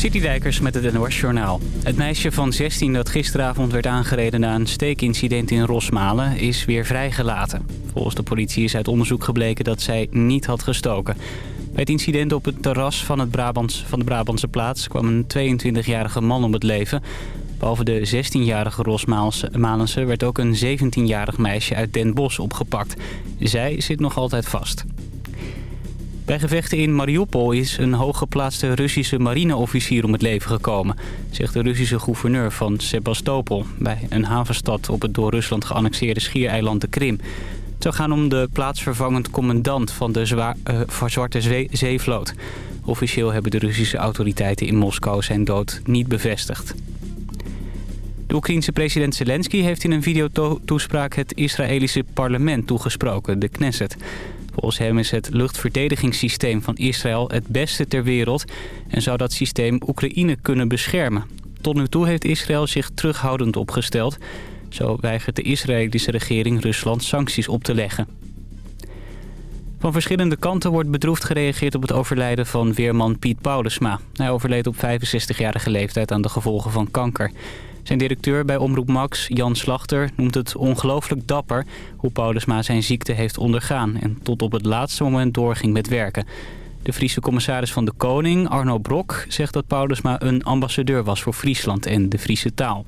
Citydijkers met het NOS Journaal. Het meisje van 16 dat gisteravond werd aangereden na een steekincident in Rosmalen is weer vrijgelaten. Volgens de politie is uit onderzoek gebleken dat zij niet had gestoken. Bij het incident op het terras van, het Brabants, van de Brabantse plaats kwam een 22-jarige man om het leven. Behalve de 16-jarige Rosmalense werd ook een 17-jarig meisje uit Den Bosch opgepakt. Zij zit nog altijd vast. Bij gevechten in Mariupol is een hooggeplaatste Russische marineofficier om het leven gekomen, zegt de Russische gouverneur van Sebastopol, bij een havenstad op het door Rusland geannexeerde schiereiland de Krim. Het zou gaan om de plaatsvervangend commandant van de uh, Zwarte Zeevloot. Officieel hebben de Russische autoriteiten in Moskou zijn dood niet bevestigd. De Oekraïense president Zelensky heeft in een videotoespraak het Israëlische parlement toegesproken, de Knesset. Volgens hem is het luchtverdedigingssysteem van Israël het beste ter wereld... en zou dat systeem Oekraïne kunnen beschermen. Tot nu toe heeft Israël zich terughoudend opgesteld. Zo weigert de Israëlische regering Rusland sancties op te leggen. Van verschillende kanten wordt bedroefd gereageerd op het overlijden van weerman Piet Paulusma. Hij overleed op 65-jarige leeftijd aan de gevolgen van kanker. Zijn directeur bij Omroep Max, Jan Slachter, noemt het ongelooflijk dapper... hoe Paulusma zijn ziekte heeft ondergaan en tot op het laatste moment doorging met werken. De Friese commissaris van de Koning, Arno Brok, zegt dat Paulusma een ambassadeur was voor Friesland en de Friese taal.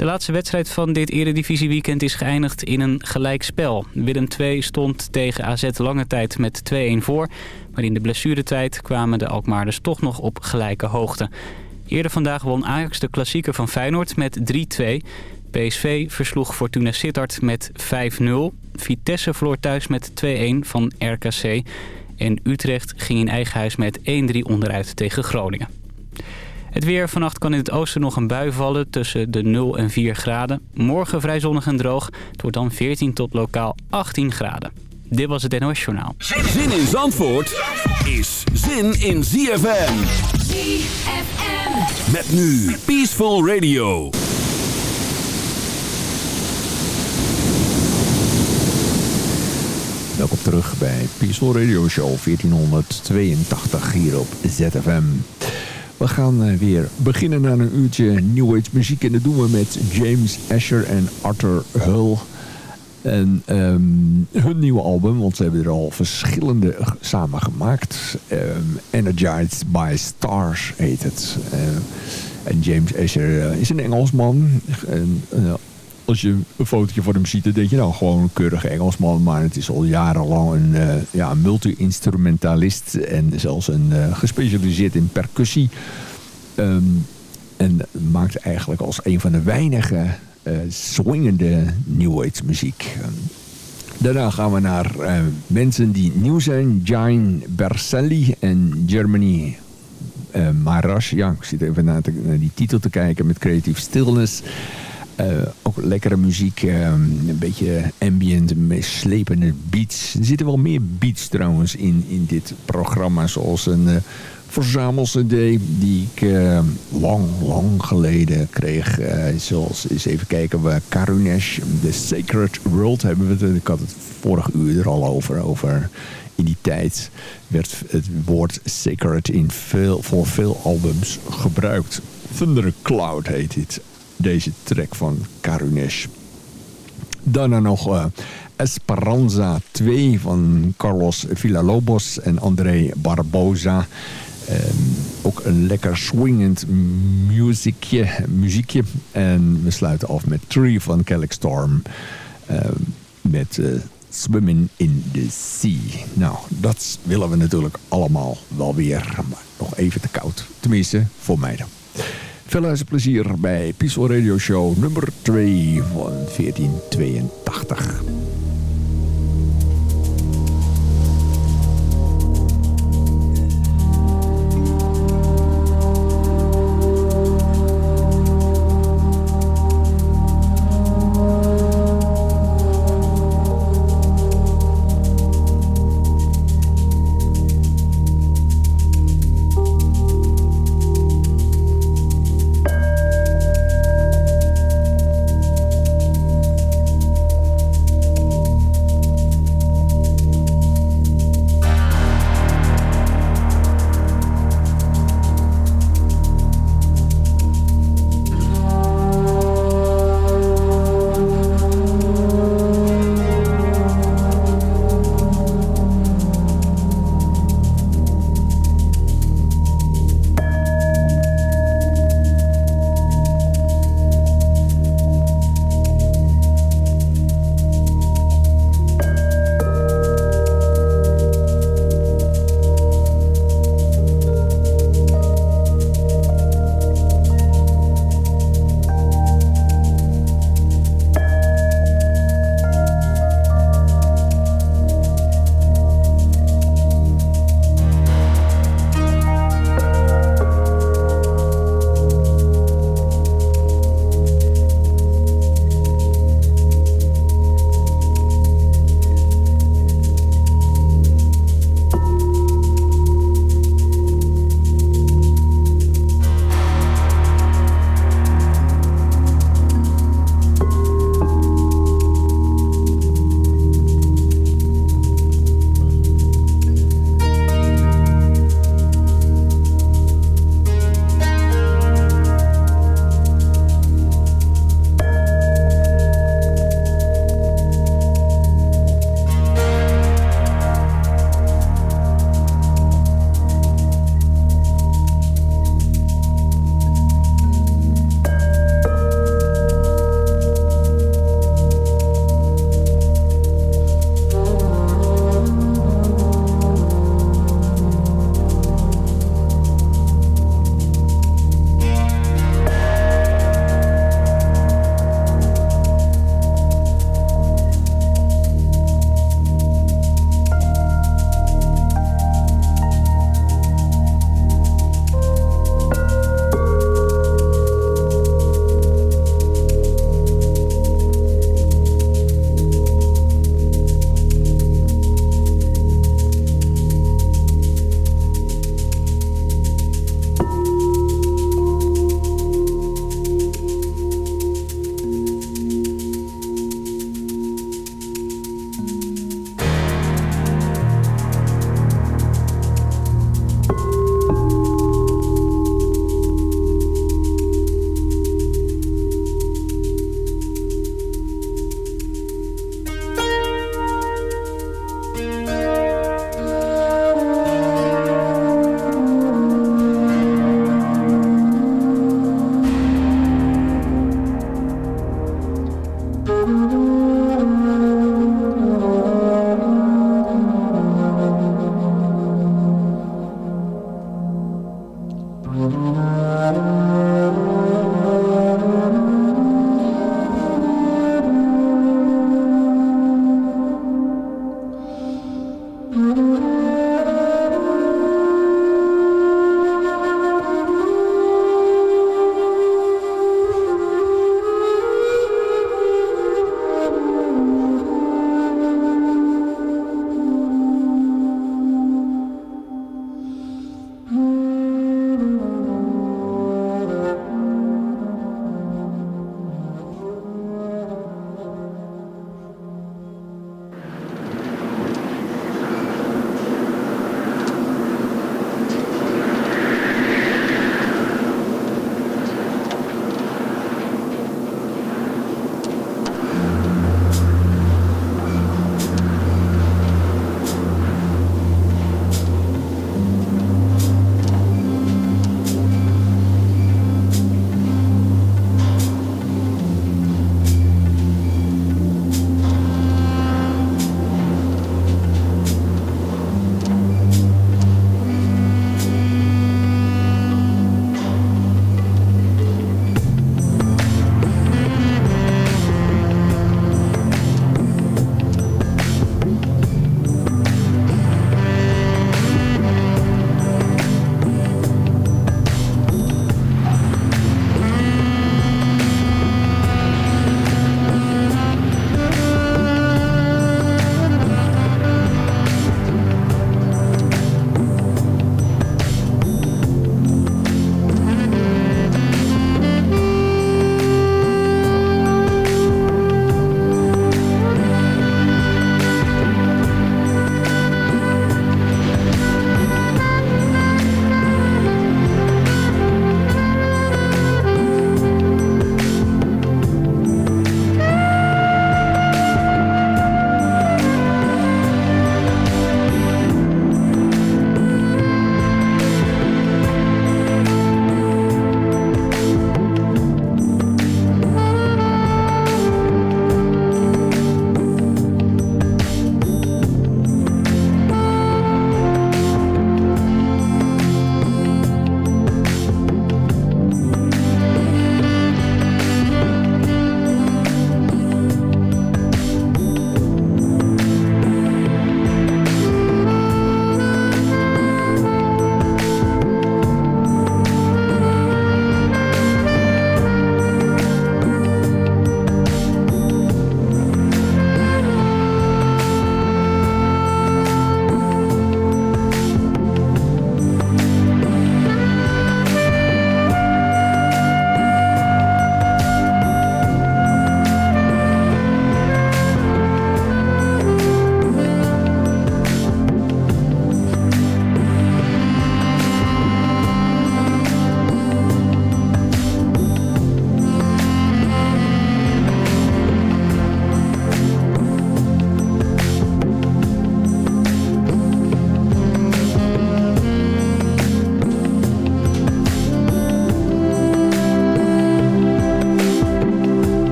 De laatste wedstrijd van dit eredivisieweekend is geëindigd in een gelijkspel. Willem II stond tegen AZ lange tijd met 2-1 voor. Maar in de blessuretijd kwamen de Alkmaarders toch nog op gelijke hoogte. Eerder vandaag won Ajax de klassieker van Feyenoord met 3-2. PSV versloeg Fortuna Sittard met 5-0. Vitesse verloor thuis met 2-1 van RKC. En Utrecht ging in eigen huis met 1-3 onderuit tegen Groningen. Het weer. Vannacht kan in het oosten nog een bui vallen tussen de 0 en 4 graden. Morgen vrij zonnig en droog. Het wordt dan 14 tot lokaal 18 graden. Dit was het NOS Journaal. Zin in Zandvoort is zin in ZFM. ZFM. Met nu Peaceful Radio. Welkom terug bij Peaceful Radio Show 1482 hier op ZFM. We gaan eh, weer beginnen aan een uurtje New Age muziek. En dat doen we met James Asher en Arthur Hull. En um, hun nieuwe album, want ze hebben er al verschillende samen gemaakt. Um, Energized by Stars heet het. Uh, en James Asher uh, is een Engelsman. En, uh, als je een fotootje van hem ziet, dan denk je nou gewoon een keurige Engelsman. Maar het is al jarenlang een, ja, multi-instrumentalist. En zelfs een gespecialiseerd in percussie. Um, en maakt eigenlijk als een van de weinige uh, swingende New Age muziek. Um, daarna gaan we naar uh, mensen die nieuw zijn. Jane Berselli en Germany uh, Marash. Ja, ik zit even naar, die titel te kijken met Creative Stillness. ook lekkere muziek, um, een beetje ambient, slepende beats. Er zitten wel meer beats trouwens in, in dit programma, zoals een verzamel-cd die ik uh, lang, lang geleden kreeg. Uh, zoals, eens even kijken, we Karunesh, The Sacred World hebben we het. Ik had het vorig uur er al over, over in die tijd werd het woord sacred in veel, voor veel albums gebruikt. Thundercloud heet dit, deze track van Karunesh. Daarna nog uh, Esperanza 2 van Carlos Villalobos en André Barbosa. Um, ook een lekker swingend muziekje, muziekje. En we sluiten af met Tree van Kellic Storm. Um, met Swimming in the Sea. Nou, dat willen we natuurlijk allemaal wel weer. Maar nog even te koud. Tenminste, voor mij dan. Veel luisterplezier bij Peaceful Radio Show nummer 2 van 1482.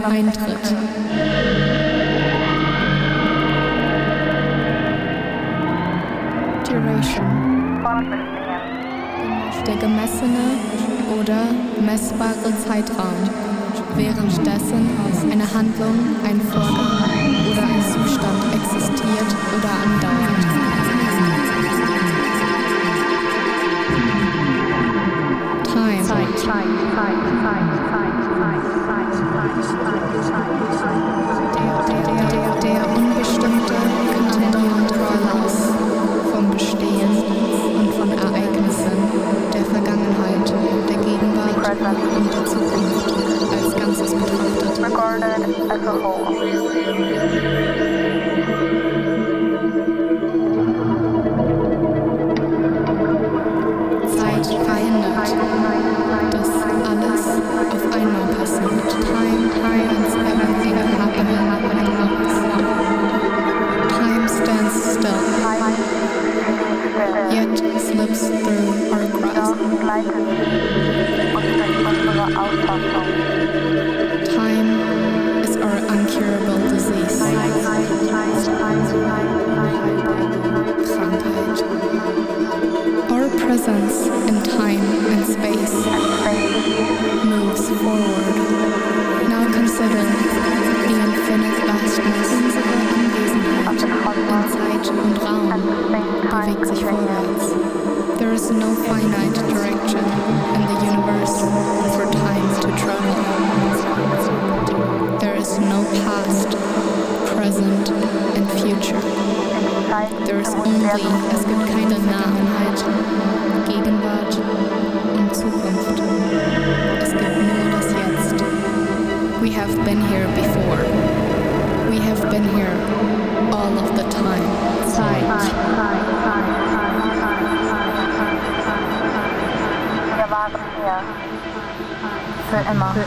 Treffen eintritt. Duration. Der gemessene oder messbare Zeitraum, währenddessen eine Handlung, ein Vorgang oder ein Zustand existiert oder andauert. Time. Time. Time. Time. Time. Cristo.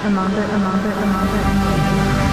Amanda, Amanda, on it.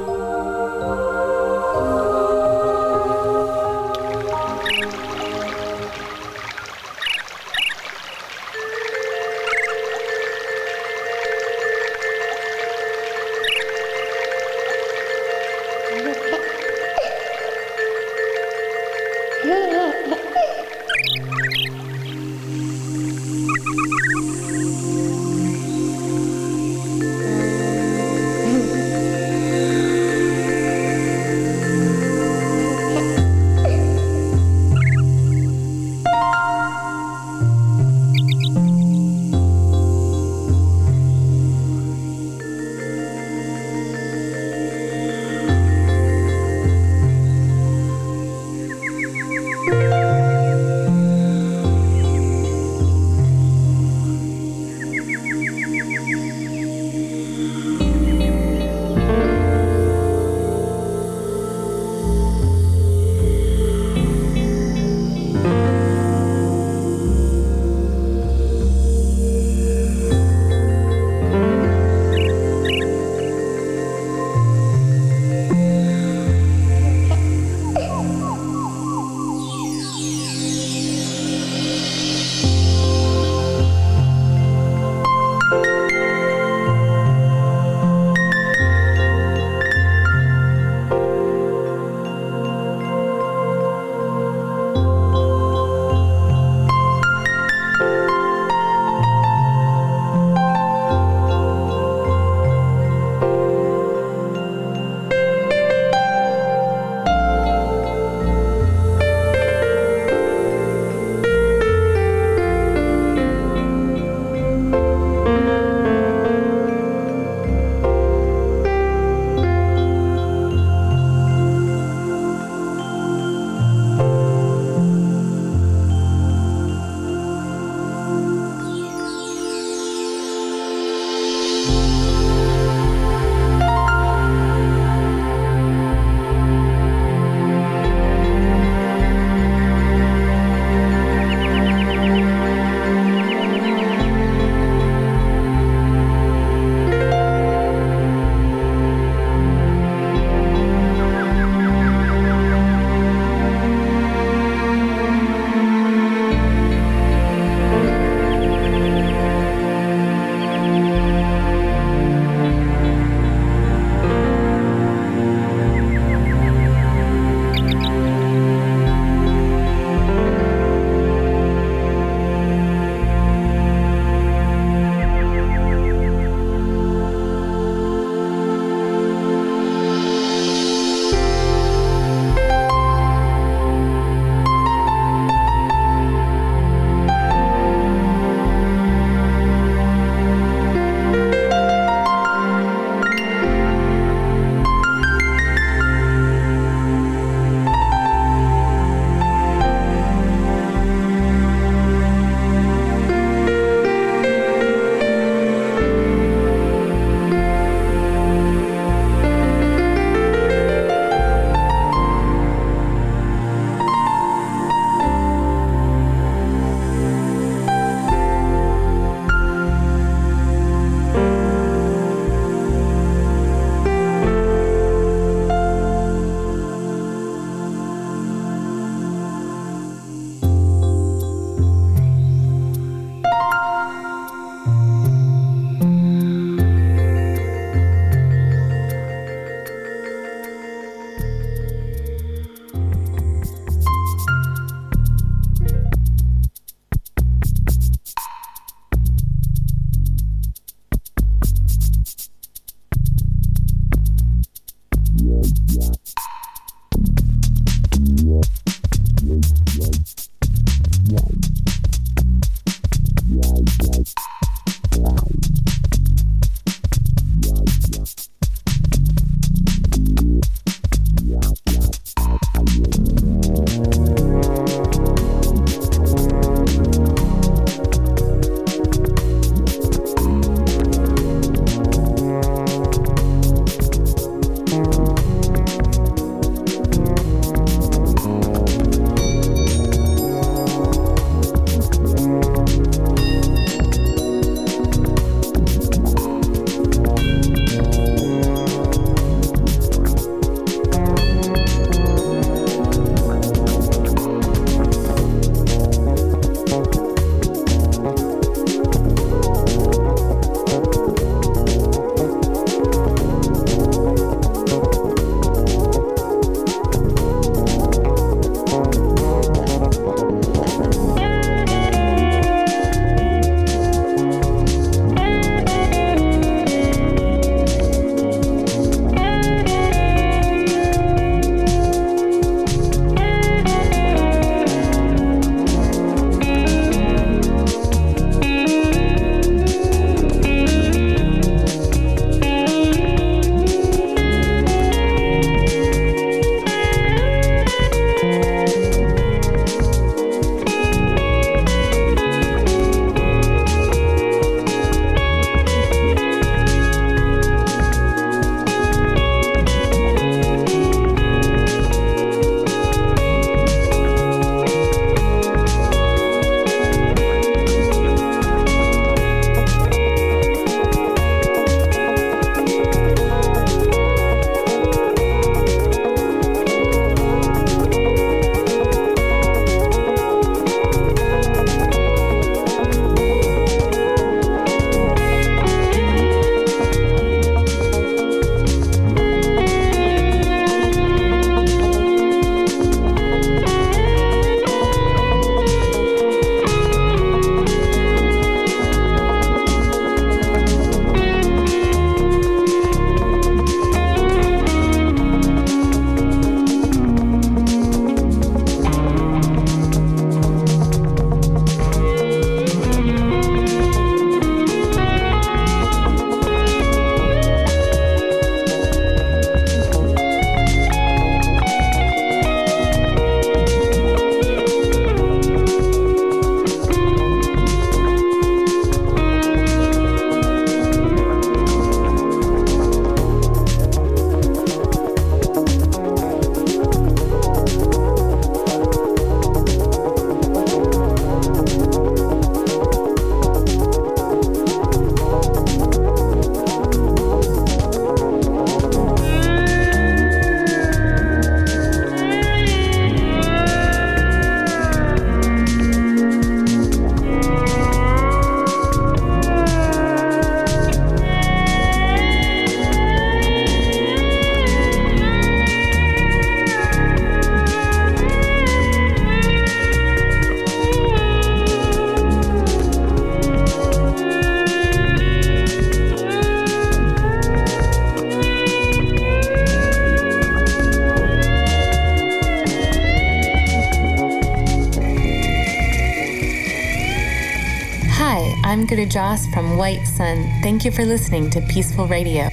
Joss from White Sun. Thank you for listening to Peaceful Radio.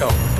Ciao.